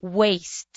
waste.